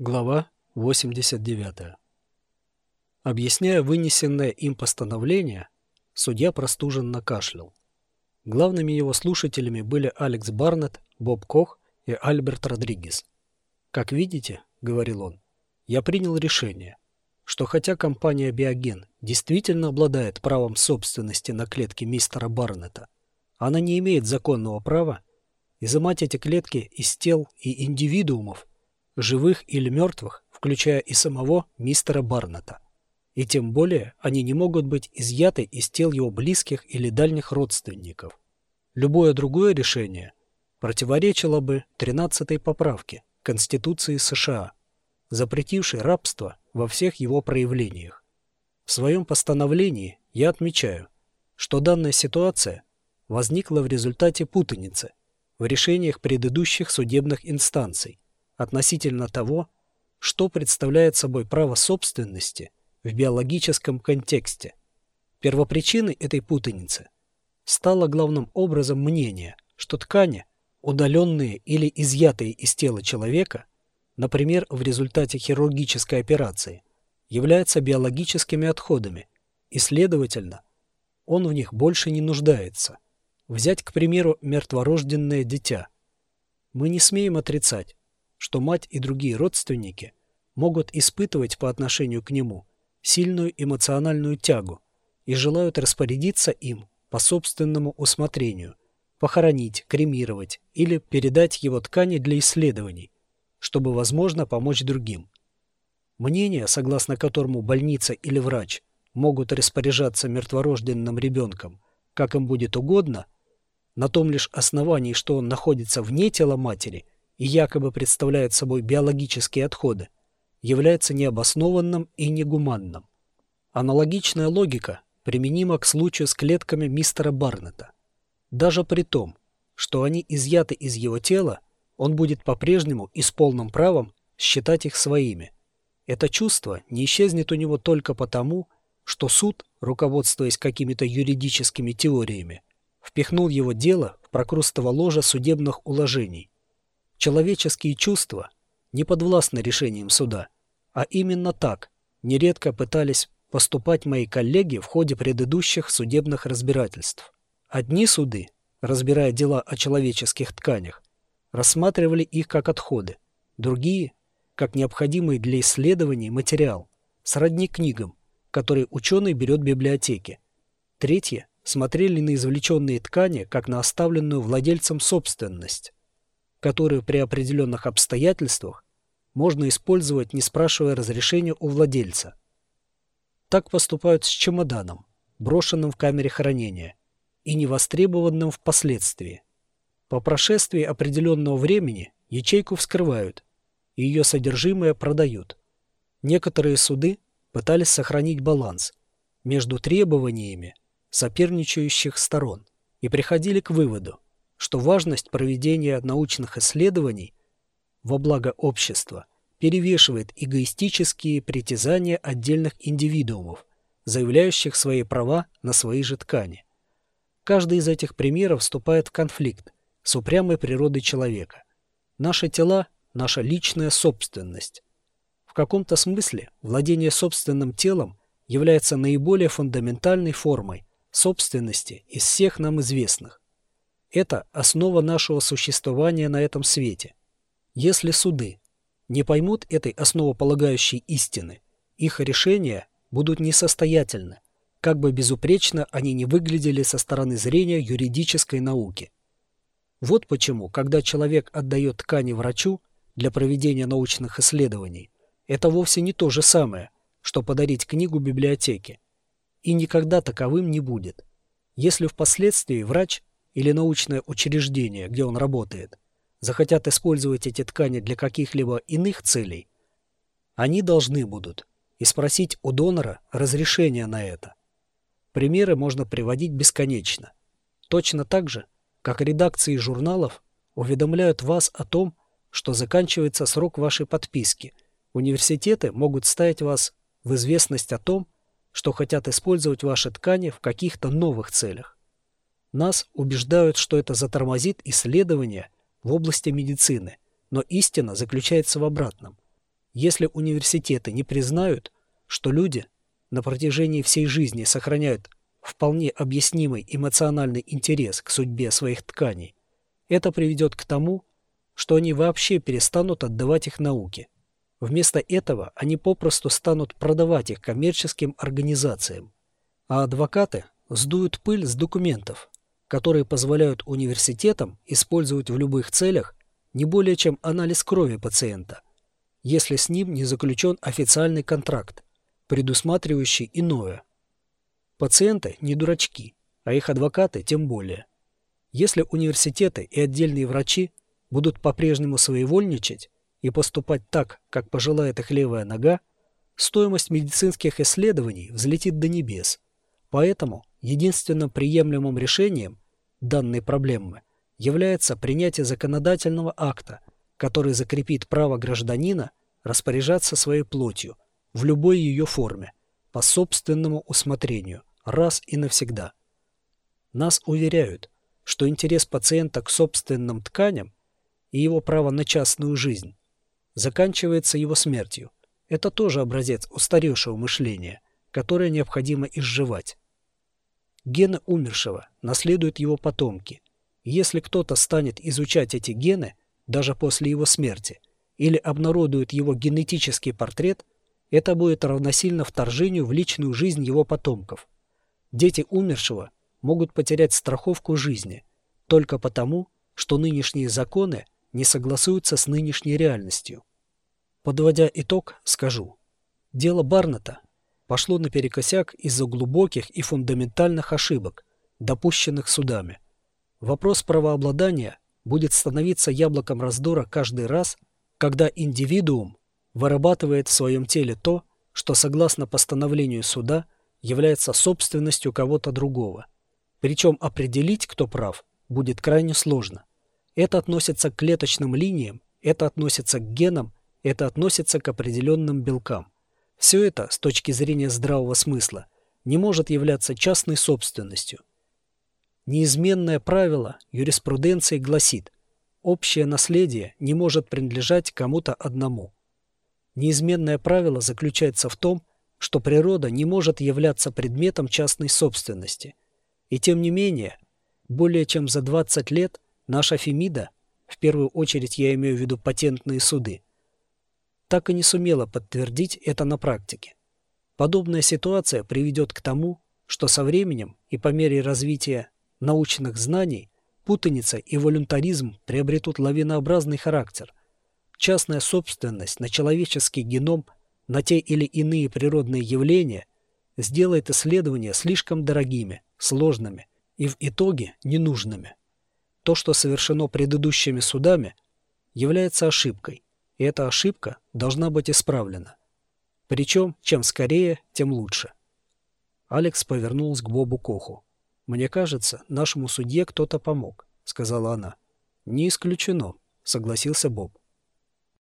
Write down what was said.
Глава 89. Объясняя вынесенное им постановление, судья простуженно кашлял. Главными его слушателями были Алекс Барнетт, Боб Кох и Альберт Родригес. «Как видите, — говорил он, — я принял решение, что хотя компания «Биоген» действительно обладает правом собственности на клетки мистера Барнетта, она не имеет законного права изымать эти клетки из тел и индивидуумов, живых или мертвых, включая и самого мистера Барната. И тем более они не могут быть изъяты из тел его близких или дальних родственников. Любое другое решение противоречило бы 13-й поправке Конституции США, запретившей рабство во всех его проявлениях. В своем постановлении я отмечаю, что данная ситуация возникла в результате путаницы в решениях предыдущих судебных инстанций, относительно того, что представляет собой право собственности в биологическом контексте. Первопричиной этой путаницы стало главным образом мнение, что ткани, удаленные или изъятые из тела человека, например, в результате хирургической операции, являются биологическими отходами, и, следовательно, он в них больше не нуждается. Взять, к примеру, мертворожденное дитя. Мы не смеем отрицать, что мать и другие родственники могут испытывать по отношению к нему сильную эмоциональную тягу и желают распорядиться им по собственному усмотрению, похоронить, кремировать или передать его ткани для исследований, чтобы, возможно, помочь другим. Мнение, согласно которому больница или врач могут распоряжаться мертворожденным ребенком, как им будет угодно, на том лишь основании, что он находится вне тела матери – и якобы представляет собой биологические отходы, является необоснованным и негуманным. Аналогичная логика применима к случаю с клетками мистера Барнета. Даже при том, что они изъяты из его тела, он будет по-прежнему и с полным правом считать их своими. Это чувство не исчезнет у него только потому, что суд, руководствуясь какими-то юридическими теориями, впихнул его дело в прокрустово ложе судебных уложений, Человеческие чувства не подвластны решениям суда, а именно так нередко пытались поступать мои коллеги в ходе предыдущих судебных разбирательств. Одни суды, разбирая дела о человеческих тканях, рассматривали их как отходы, другие – как необходимый для исследований материал, сродни книгам, которые ученый берет в библиотеке. Третьи смотрели на извлеченные ткани как на оставленную владельцем собственность которую при определенных обстоятельствах можно использовать, не спрашивая разрешения у владельца. Так поступают с чемоданом, брошенным в камере хранения, и невостребованным впоследствии. По прошествии определенного времени ячейку вскрывают, и ее содержимое продают. Некоторые суды пытались сохранить баланс между требованиями соперничающих сторон и приходили к выводу, что важность проведения научных исследований во благо общества перевешивает эгоистические притязания отдельных индивидуумов, заявляющих свои права на свои же ткани. Каждый из этих примеров вступает в конфликт с упрямой природой человека. Наши тела – наша личная собственность. В каком-то смысле владение собственным телом является наиболее фундаментальной формой собственности из всех нам известных. Это основа нашего существования на этом свете. Если суды не поймут этой основополагающей истины, их решения будут несостоятельны, как бы безупречно они не выглядели со стороны зрения юридической науки. Вот почему, когда человек отдает ткани врачу для проведения научных исследований, это вовсе не то же самое, что подарить книгу библиотеке. И никогда таковым не будет. Если впоследствии врач или научное учреждение, где он работает, захотят использовать эти ткани для каких-либо иных целей, они должны будут и спросить у донора разрешения на это. Примеры можно приводить бесконечно. Точно так же, как редакции журналов уведомляют вас о том, что заканчивается срок вашей подписки. Университеты могут ставить вас в известность о том, что хотят использовать ваши ткани в каких-то новых целях. Нас убеждают, что это затормозит исследования в области медицины, но истина заключается в обратном. Если университеты не признают, что люди на протяжении всей жизни сохраняют вполне объяснимый эмоциональный интерес к судьбе своих тканей, это приведет к тому, что они вообще перестанут отдавать их науке. Вместо этого они попросту станут продавать их коммерческим организациям. А адвокаты сдуют пыль с документов, которые позволяют университетам использовать в любых целях не более чем анализ крови пациента, если с ним не заключен официальный контракт, предусматривающий иное. Пациенты не дурачки, а их адвокаты тем более. Если университеты и отдельные врачи будут по-прежнему своевольничать и поступать так, как пожелает их левая нога, стоимость медицинских исследований взлетит до небес. Поэтому единственным приемлемым решением данной проблемы является принятие законодательного акта, который закрепит право гражданина распоряжаться своей плотью в любой ее форме, по собственному усмотрению, раз и навсегда. Нас уверяют, что интерес пациента к собственным тканям и его право на частную жизнь заканчивается его смертью. Это тоже образец устаревшего мышления, которое необходимо изживать. Гены умершего наследуют его потомки. Если кто-то станет изучать эти гены, даже после его смерти, или обнародует его генетический портрет, это будет равносильно вторжению в личную жизнь его потомков. Дети умершего могут потерять страховку жизни только потому, что нынешние законы не согласуются с нынешней реальностью. Подводя итог, скажу. Дело Барнета пошло наперекосяк из-за глубоких и фундаментальных ошибок, допущенных судами. Вопрос правообладания будет становиться яблоком раздора каждый раз, когда индивидуум вырабатывает в своем теле то, что согласно постановлению суда является собственностью кого-то другого – причем определить, кто прав, будет крайне сложно. Это относится к клеточным линиям, это относится к генам, это относится к определенным белкам. Все это, с точки зрения здравого смысла, не может являться частной собственностью. Неизменное правило юриспруденции гласит, общее наследие не может принадлежать кому-то одному. Неизменное правило заключается в том, что природа не может являться предметом частной собственности – и тем не менее, более чем за 20 лет наша Фемида, в первую очередь я имею в виду патентные суды, так и не сумела подтвердить это на практике. Подобная ситуация приведет к тому, что со временем и по мере развития научных знаний путаница и волюнтаризм приобретут лавинообразный характер. Частная собственность на человеческий геном, на те или иные природные явления сделает исследования слишком дорогими, сложными и в итоге ненужными. То, что совершено предыдущими судами, является ошибкой, и эта ошибка должна быть исправлена. Причем, чем скорее, тем лучше. Алекс повернулась к Бобу Коху. «Мне кажется, нашему судье кто-то помог», — сказала она. «Не исключено», — согласился Боб.